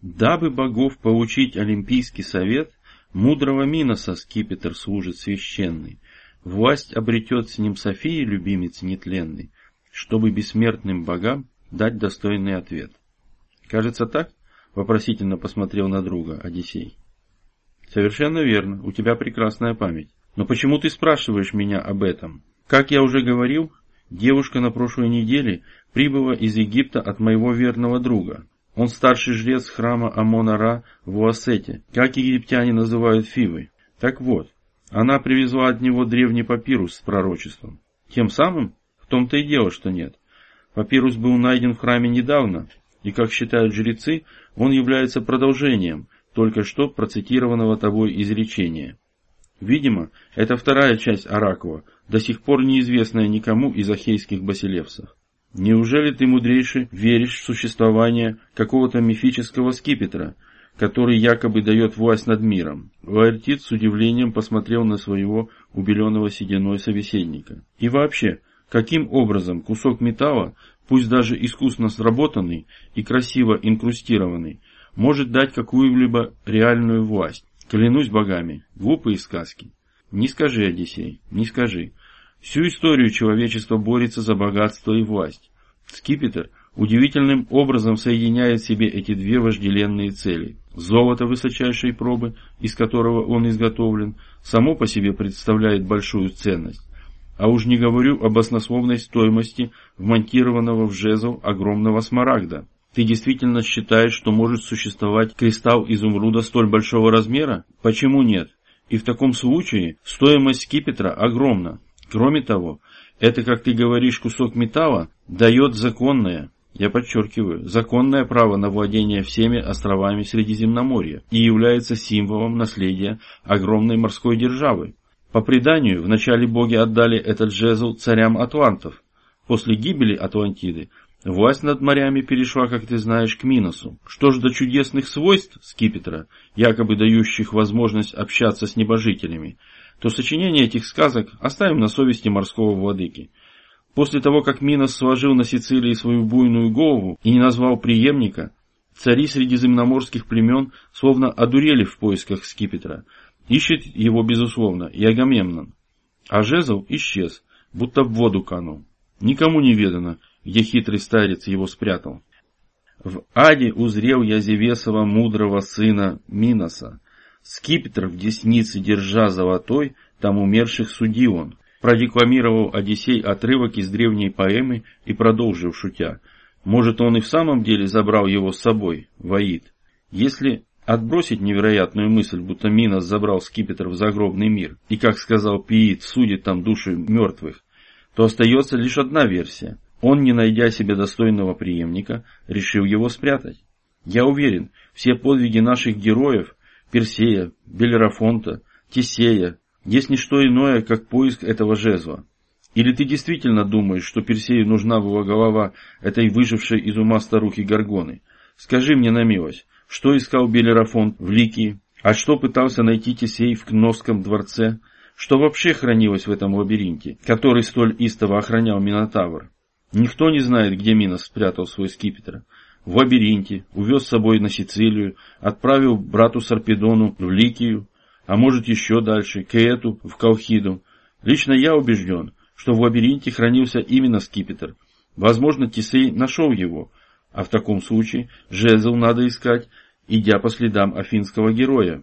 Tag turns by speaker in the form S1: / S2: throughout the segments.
S1: Дабы богов поучить Олимпийский совет, мудрого Миноса скипетр служит священный. Власть обретет с ним Софии, любимец нетленный, чтобы бессмертным богам дать достойный ответ. Кажется так? Вопросительно посмотрел на друга Одиссей. Совершенно верно, у тебя прекрасная память. Но почему ты спрашиваешь меня об этом? Как я уже говорил, девушка на прошлой неделе прибыла из Египта от моего верного друга. Он старший жрец храма Амона-Ра в Уасете, как египтяне называют Фивой. Так вот, она привезла от него древний папирус с пророчеством. Тем самым, в том-то и дело, что нет. Папирус был найден в храме недавно, и, как считают жрецы, он является продолжением только что процитированного тобой изречения. Видимо, это вторая часть оракула, до сих пор неизвестная никому из ахейских басилевсов. Неужели ты, мудрейший, веришь в существование какого-то мифического скипетра, который якобы дает власть над миром? Лаэртит с удивлением посмотрел на своего убеленного сединой собеседника. И вообще, каким образом кусок металла, пусть даже искусно сработанный и красиво инкрустированный, может дать какую-либо реальную власть? Клянусь богами, глупые сказки. Не скажи, Одиссей, не скажи. Всю историю человечества борется за богатство и власть. Скипетр удивительным образом соединяет в себе эти две вожделенные цели. Золото высочайшей пробы, из которого он изготовлен, само по себе представляет большую ценность. А уж не говорю об баснословной стоимости вмонтированного в жезл огромного смарагда. Ты действительно считаешь, что может существовать кристалл изумруда столь большого размера? Почему нет? И в таком случае стоимость скипетра огромна. Кроме того, это, как ты говоришь, кусок металла дает законное, я подчеркиваю, законное право на владение всеми островами Средиземноморья и является символом наследия огромной морской державы. По преданию, вначале боги отдали этот жезл царям атлантов. После гибели Атлантиды власть над морями перешла, как ты знаешь, к Миносу. Что ж до чудесных свойств скипетра, якобы дающих возможность общаться с небожителями, то сочинение этих сказок оставим на совести морского владыки. После того, как Минос сложил на Сицилии свою буйную голову и не назвал преемника, цари средиземноморских племен словно одурели в поисках скипетра. Ищет его, безусловно, и Агамемнон. А жезл исчез, будто в воду канул. Никому не ведано, где хитрый старец его спрятал. В аде узрел я Зевесова мудрого сына Миноса, Скипетр в деснице держа золотой, там умерших судил он. Продекламировал Одиссей отрывок из древней поэмы и продолжил шутя. Может, он и в самом деле забрал его с собой, Ваид. Если отбросить невероятную мысль, будто Минос забрал скипетр в загробный мир, и, как сказал Пиит, судит там души мертвых, то остается лишь одна версия. Он, не найдя себе достойного преемника, решил его спрятать. Я уверен, все подвиги наших героев Персея, Белерафонта, Тесея есть не что иное, как поиск этого жезла. Или ты действительно думаешь, что Персею нужна была голова этой выжившей из ума старухи Горгоны? Скажи мне на милость, что искал Белерафонт в Ликии, а что пытался найти Тесей в Кносском дворце, что вообще хранилось в этом лабиринте, который столь истово охранял Минотавр? Никто не знает, где Минос спрятал свой скипетр в лабиринте, увез с собой на Сицилию, отправил брату Сарпедону в Ликию, а может еще дальше, к Эту, в Колхиду. Лично я убежден, что в лабиринте хранился именно скипетр. Возможно, Тисей нашел его, а в таком случае жезл надо искать, идя по следам афинского героя.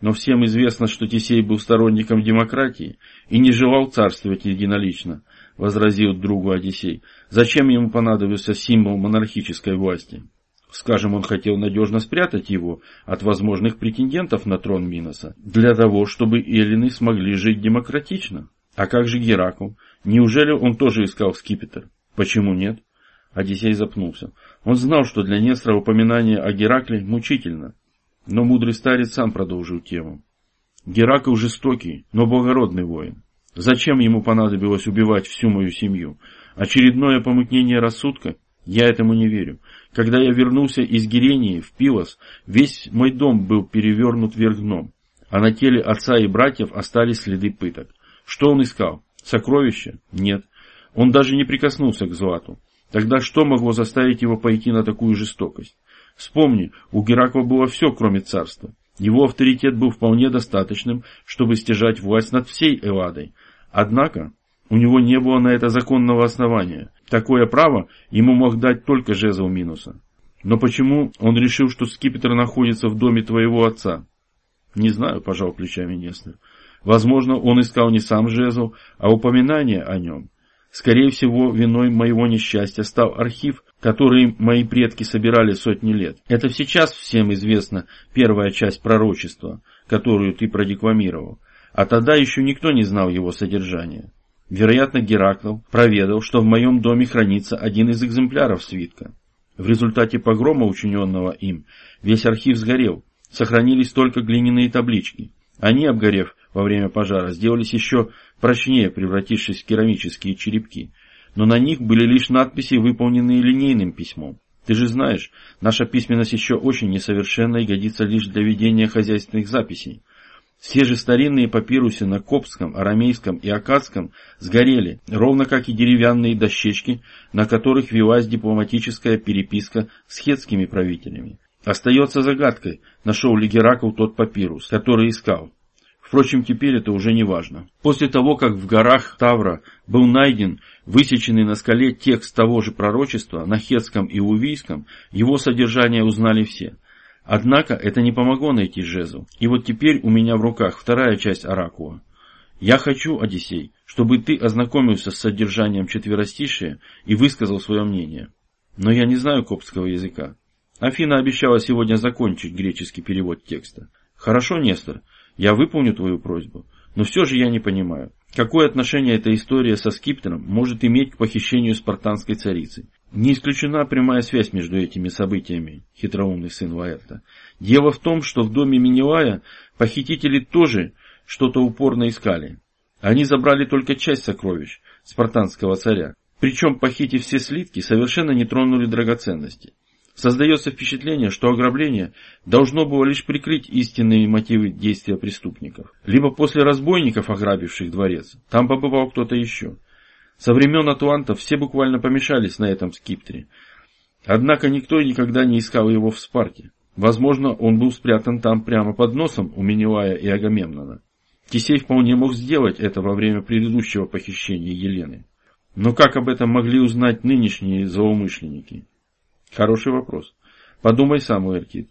S1: Но всем известно, что Тисей был сторонником демократии и не желал царствовать единолично – возразил другу Одиссей. Зачем ему понадобился символ монархической власти? Скажем, он хотел надежно спрятать его от возможных претендентов на трон Миноса, для того, чтобы эллины смогли жить демократично. А как же Геракл? Неужели он тоже искал скипетр? Почему нет? Одиссей запнулся. Он знал, что для Нестора упоминание о Геракле мучительно. Но мудрый старец сам продолжил тему. Геракл жестокий, но благородный воин. Зачем ему понадобилось убивать всю мою семью? Очередное помутнение рассудка? Я этому не верю. Когда я вернулся из Герении в Пилос, весь мой дом был перевернут вверх дном, а на теле отца и братьев остались следы пыток. Что он искал? Сокровища? Нет. Он даже не прикоснулся к злату. Тогда что могло заставить его пойти на такую жестокость? Вспомни, у Геракла было все, кроме царства. Его авторитет был вполне достаточным, чтобы стяжать власть над всей Элладой. Однако, у него не было на это законного основания. Такое право ему мог дать только жезл Минуса. Но почему он решил, что скипетр находится в доме твоего отца? Не знаю, пожал плечами Нестор. Возможно, он искал не сам жезл, а упоминание о нем. Скорее всего, виной моего несчастья стал архив, который мои предки собирали сотни лет. Это сейчас всем известна первая часть пророчества, которую ты продекламировал, а тогда еще никто не знал его содержания. Вероятно, Геракл проведал, что в моем доме хранится один из экземпляров свитка. В результате погрома, учиненного им, весь архив сгорел, сохранились только глиняные таблички. Они, обгорев во время пожара, сделались еще прочнее, превратившись в керамические черепки. Но на них были лишь надписи, выполненные линейным письмом. Ты же знаешь, наша письменность еще очень несовершенна и годится лишь для ведения хозяйственных записей. Все же старинные папирусы на коптском, арамейском и акадском сгорели, ровно как и деревянные дощечки, на которых велась дипломатическая переписка с хетскими правителями. Остается загадкой, нашел ли Геракл тот папирус, который искал. Впрочем, теперь это уже не важно. После того, как в горах Тавра был найден высеченный на скале текст того же пророчества на хетском и увийском, его содержание узнали все – Однако это не помогло найти жезл. И вот теперь у меня в руках вторая часть оракула. Я хочу, Одиссей, чтобы ты ознакомился с содержанием четверостишия и высказал свое мнение. Но я не знаю коптского языка. Афина обещала сегодня закончить греческий перевод текста. Хорошо, Нестор, я выполню твою просьбу, но все же я не понимаю, какое отношение эта история со скипетром может иметь к похищению спартанской царицы. Не исключена прямая связь между этими событиями, хитроумный сын Лаэрта. Дело в том, что в доме Минилая похитители тоже что-то упорно искали. Они забрали только часть сокровищ спартанского царя. Причем, похитив все слитки, совершенно не тронули драгоценности. Создается впечатление, что ограбление должно было лишь прикрыть истинные мотивы действия преступников. Либо после разбойников, ограбивших дворец, там побывал кто-то еще. Со времен атлантов все буквально помешались на этом скиптре. Однако никто никогда не искал его в Спарте. Возможно, он был спрятан там прямо под носом у Менелая и Агамемнона. Тесей вполне мог сделать это во время предыдущего похищения Елены. Но как об этом могли узнать нынешние злоумышленники? Хороший вопрос. Подумай сам, Уэркит.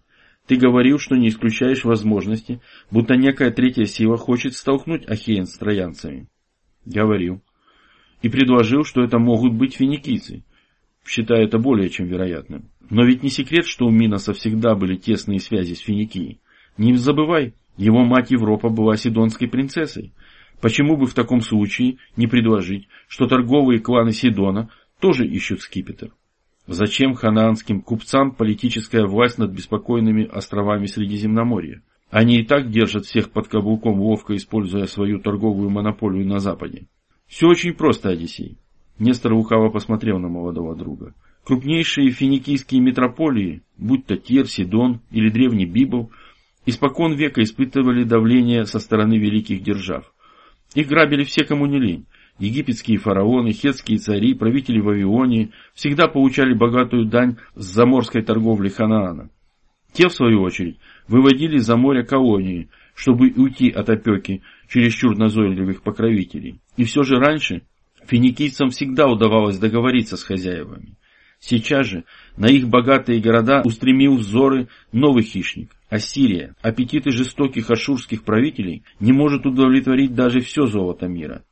S1: Ты говорил, что не исключаешь возможности, будто некая третья сила хочет столкнуть Ахеен с троянцами. Говорил и предложил, что это могут быть финикийцы, считая это более чем вероятным. Но ведь не секрет, что у Миноса всегда были тесные связи с Финикией. Не забывай, его мать Европа была сидонской принцессой. Почему бы в таком случае не предложить, что торговые кланы Сидона тоже ищут скипетр? Зачем ханаанским купцам политическая власть над беспокойными островами Средиземноморья? Они и так держат всех под каблуком, ловко используя свою торговую монополию на Западе. Все очень просто, Одиссей. Нестор лукаво посмотрел на молодого друга. Крупнейшие финикийские метрополии, будь то Тир, Сидон или древний Библ, испокон века испытывали давление со стороны великих держав. Их грабили все, кому не лень. Египетские фараоны, хетские цари, правители Вавилонии всегда получали богатую дань с заморской торговли Ханаана. Те, в свою очередь, выводили за море колонии, чтобы уйти от опеки чересчур назойливых покровителей. И все же раньше финикийцам всегда удавалось договориться с хозяевами. Сейчас же на их богатые города устремил взоры новый хищник – Ассирия. Аппетиты жестоких ашурских правителей не может удовлетворить даже все золото мира.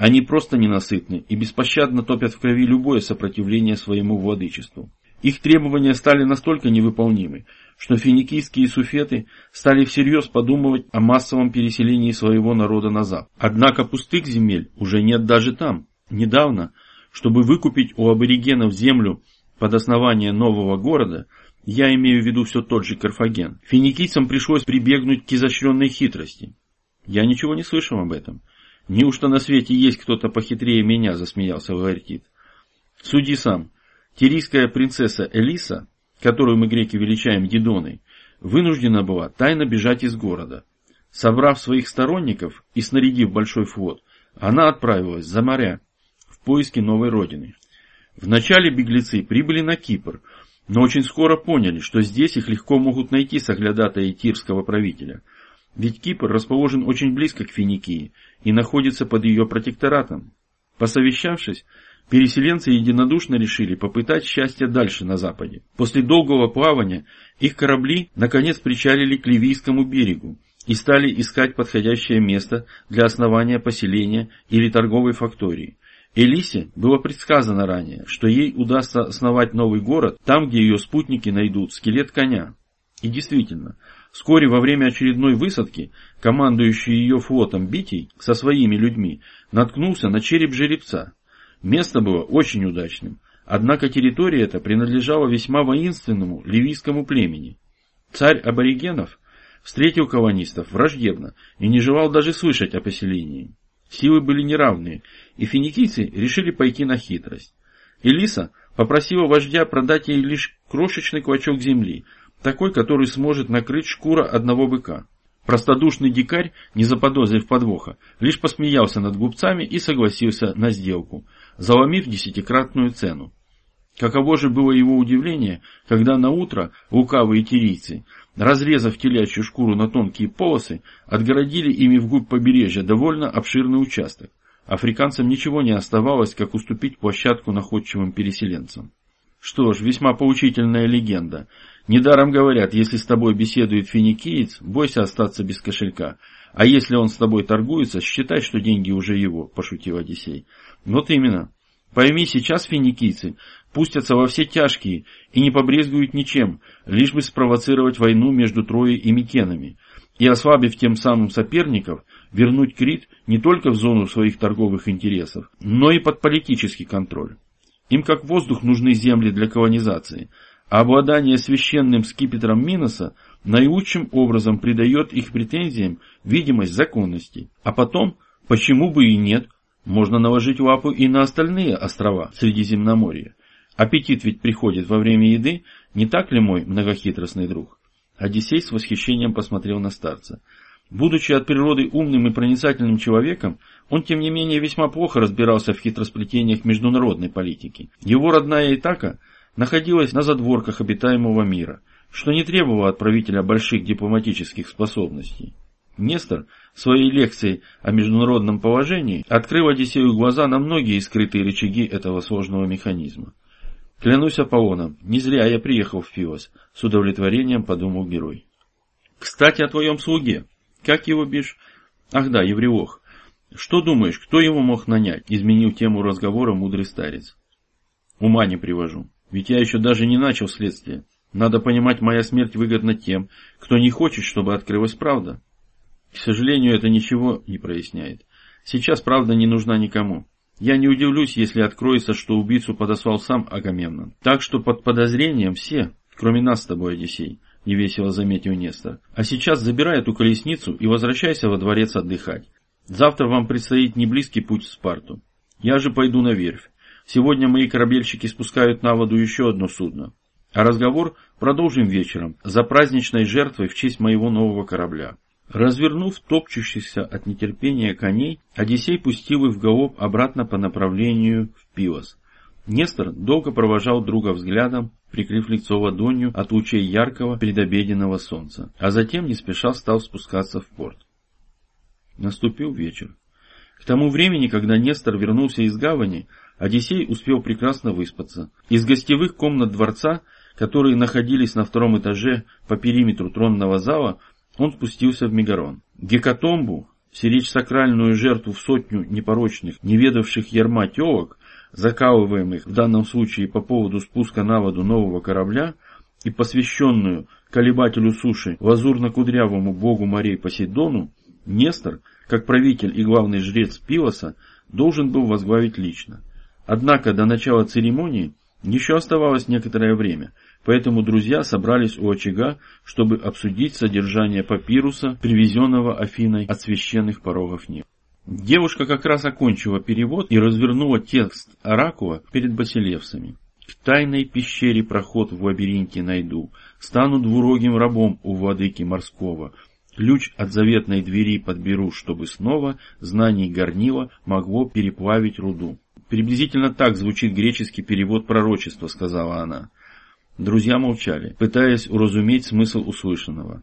S1: Они просто ненасытны и беспощадно топят в крови любое сопротивление своему владычеству. Их требования стали настолько невыполнимы, что финикийские суфеты стали всерьез подумывать о массовом переселении своего народа на запад. Однако пустых земель уже нет даже там. Недавно, чтобы выкупить у аборигенов землю под основание нового города, я имею в виду все тот же Карфаген, финикийцам пришлось прибегнуть к изощренной хитрости. Я ничего не слышал об этом. Неужто на свете есть кто-то похитрее меня, засмеялся Варькит. Суди сам. Тирийская принцесса Элиса которую мы греки величаем Дидоной, вынуждена была тайно бежать из города. Собрав своих сторонников и снарядив большой флот, она отправилась за моря в поиски новой родины. Вначале беглецы прибыли на Кипр, но очень скоро поняли, что здесь их легко могут найти соглядатые тирского правителя. Ведь Кипр расположен очень близко к Финикии и находится под ее протекторатом. Посовещавшись, переселенцы единодушно решили попытать счастье дальше на западе. После долгого плавания их корабли наконец причалили к Ливийскому берегу и стали искать подходящее место для основания поселения или торговой фактории. Элисе было предсказано ранее, что ей удастся основать новый город там, где ее спутники найдут скелет коня. И действительно, вскоре во время очередной высадки, командующий ее флотом Битий со своими людьми наткнулся на череп жеребца. Место было очень удачным, однако территория эта принадлежала весьма воинственному ливийскому племени. Царь аборигенов встретил колонистов враждебно и не желал даже слышать о поселении. Силы были неравные, и финикийцы решили пойти на хитрость. Элиса попросила вождя продать ей лишь крошечный клочок земли, такой, который сможет накрыть шкура одного быка. Простодушный дикарь, не заподозрив подвоха, лишь посмеялся над губцами и согласился на сделку, заломив десятикратную цену. Каково же было его удивление, когда на утро лукавые тирийцы разрезав телячью шкуру на тонкие полосы, отгородили ими вглубь побережья довольно обширный участок. Африканцам ничего не оставалось, как уступить площадку находчивым переселенцам. Что ж, весьма поучительная легенда. Недаром говорят, если с тобой беседует финикиец, бойся остаться без кошелька. А если он с тобой торгуется, считай, что деньги уже его, пошутил Одиссей. Вот именно. Пойми, сейчас финикийцы пустятся во все тяжкие и не побрезгуют ничем, лишь бы спровоцировать войну между Троей и Микенами, и ослабив тем самым соперников, вернуть Крит не только в зону своих торговых интересов, но и под политический контроль. Им как воздух нужны земли для колонизации, обладание священным скипетром Миноса наилучшим образом придает их претензиям видимость законности. А потом, почему бы и нет, можно наложить лапу и на остальные острова Средиземноморья. Аппетит ведь приходит во время еды, не так ли мой многохитростный друг? Одиссей с восхищением посмотрел на старца. Будучи от природы умным и проницательным человеком, он тем не менее весьма плохо разбирался в хитросплетениях международной политики. Его родная Итака находилась на задворках обитаемого мира, что не требовало от правителя больших дипломатических способностей. Нестор своей лекцией о международном положении открыл Одиссею глаза на многие скрытые рычаги этого сложного механизма. Клянусь Аполлоном, не зря я приехал в Фиос, с удовлетворением подумал герой. Кстати, о твоем слуге. Как его бишь? Ах да, Евреох. Что думаешь, кто его мог нанять? Изменил тему разговора мудрый старец. Ума не привожу. Ведь я еще даже не начал следствие. Надо понимать, моя смерть выгодна тем, кто не хочет, чтобы открылась правда. К сожалению, это ничего не проясняет. Сейчас правда не нужна никому. Я не удивлюсь, если откроется, что убийцу подослал сам Агамемнон. Так что под подозрением все, кроме нас с тобой, Одиссей, невесело заметил Нестор. А сейчас забирай эту колесницу и возвращайся во дворец отдыхать. Завтра вам предстоит неблизкий путь в Спарту. Я же пойду на верфь. Сегодня мои корабельщики спускают на воду еще одно судно. А разговор продолжим вечером, за праздничной жертвой в честь моего нового корабля. Развернув топчущихся от нетерпения коней, Одиссей пустил их в галоп обратно по направлению в Пиос. Нестор долго провожал друга взглядом, прикрыв лицо ладонью от лучей яркого предобеденного солнца, а затем не спеша стал спускаться в порт. Наступил вечер. К тому времени, когда Нестор вернулся из гавани, Одиссей успел прекрасно выспаться. Из гостевых комнат дворца, которые находились на втором этаже по периметру тронного зала, он спустился в Мегарон. Гекатомбу, сиречь сакральную жертву в сотню непорочных, не ведавших ярма телок, закалываемых в данном случае по поводу спуска на воду нового корабля, и посвященную колебателю суши лазурно-кудрявому богу морей Посейдону, Нестор, как правитель и главный жрец Пилоса, должен был возглавить лично. Однако до начала церемонии еще оставалось некоторое время – Поэтому друзья собрались у очага, чтобы обсудить содержание папируса, привезенного Афиной от священных порогов неба. Девушка как раз окончила перевод и развернула текст оракула перед басилевсами. К тайной пещере проход в лабиринте найду, стану двурогим рабом у владыки морского, ключ от заветной двери подберу, чтобы снова знаний горнила могло переплавить руду. Приблизительно так звучит греческий перевод пророчества, сказала она. Друзья молчали, пытаясь уразуметь смысл услышанного.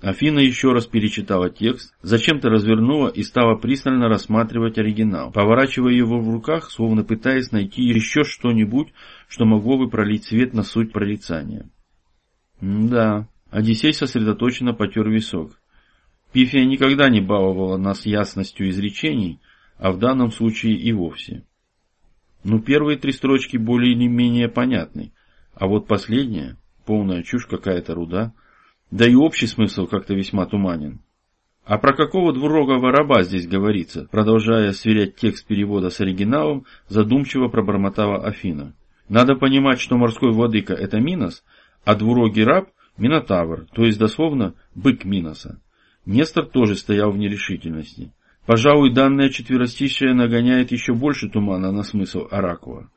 S1: Афина еще раз перечитала текст, зачем-то развернула и стала пристально рассматривать оригинал, поворачивая его в руках, словно пытаясь найти еще что-нибудь, что могло бы пролить свет на суть прорицания. да, Одиссей сосредоточенно потер висок. Пифия никогда не баловала нас ясностью изречений, а в данном случае и вовсе. Ну, первые три строчки более или менее понятны, а вот последняя, полная чушь какая-то руда, да и общий смысл как-то весьма туманен. А про какого двурогого раба здесь говорится? Продолжая сверять текст перевода с оригиналом, задумчиво пробормотала Афина. Надо понимать, что морской владыка это Минос, а двурогий раб – Минотавр, то есть дословно бык Миноса. Нестор тоже стоял в нерешительности. Пожалуй, данное четверостишее нагоняет еще больше тумана на смысл Оракула.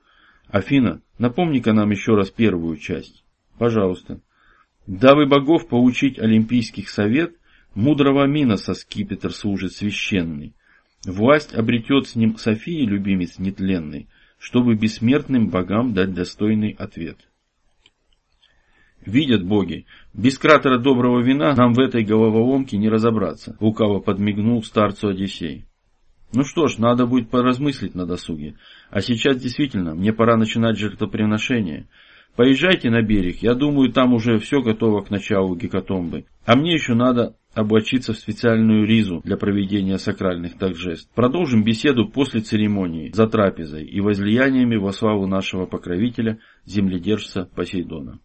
S1: Афина, напомни-ка нам еще раз первую часть. Пожалуйста. Дабы богов поучить Олимпийских совет, мудрого Миноса скипетр служит священный. Власть обретет с ним Софии, любимец нетленный, чтобы бессмертным богам дать достойный ответ. Видят боги, без кратера доброго вина нам в этой головоломке не разобраться, лукаво подмигнул старцу Одиссей. Ну что ж, надо будет поразмыслить на досуге. А сейчас действительно, мне пора начинать жертвоприношение. Поезжайте на берег, я думаю, там уже все готово к началу гекатомбы. А мне еще надо облачиться в специальную ризу для проведения сакральных торжеств. Продолжим беседу после церемонии, за трапезой и возлияниями во славу нашего покровителя, земледержца Посейдона.